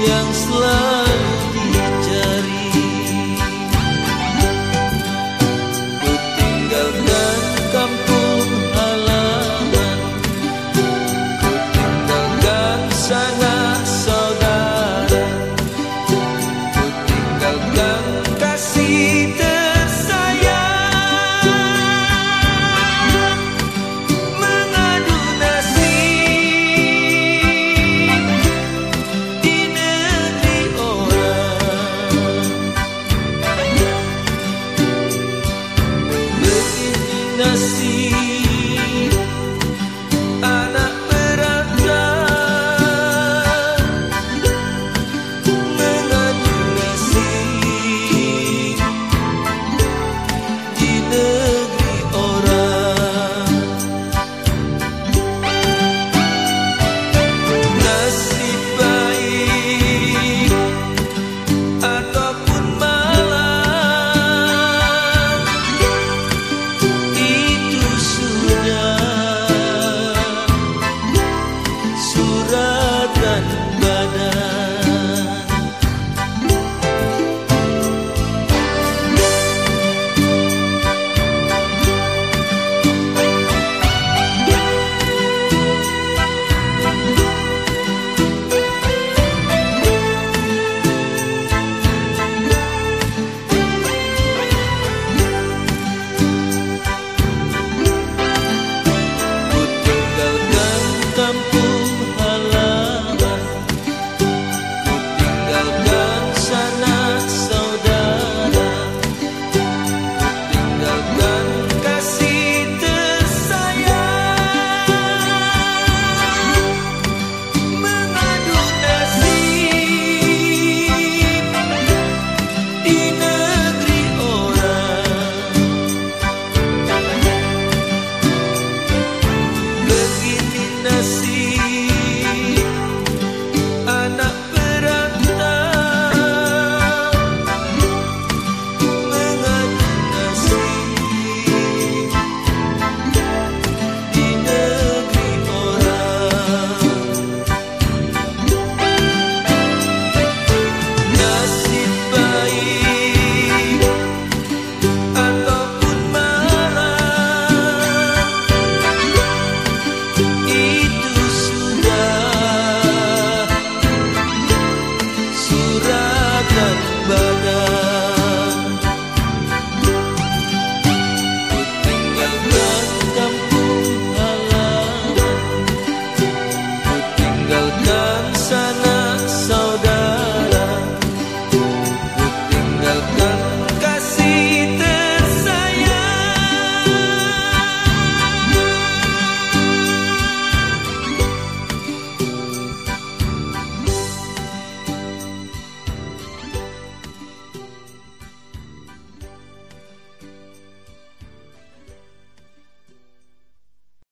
yang selalu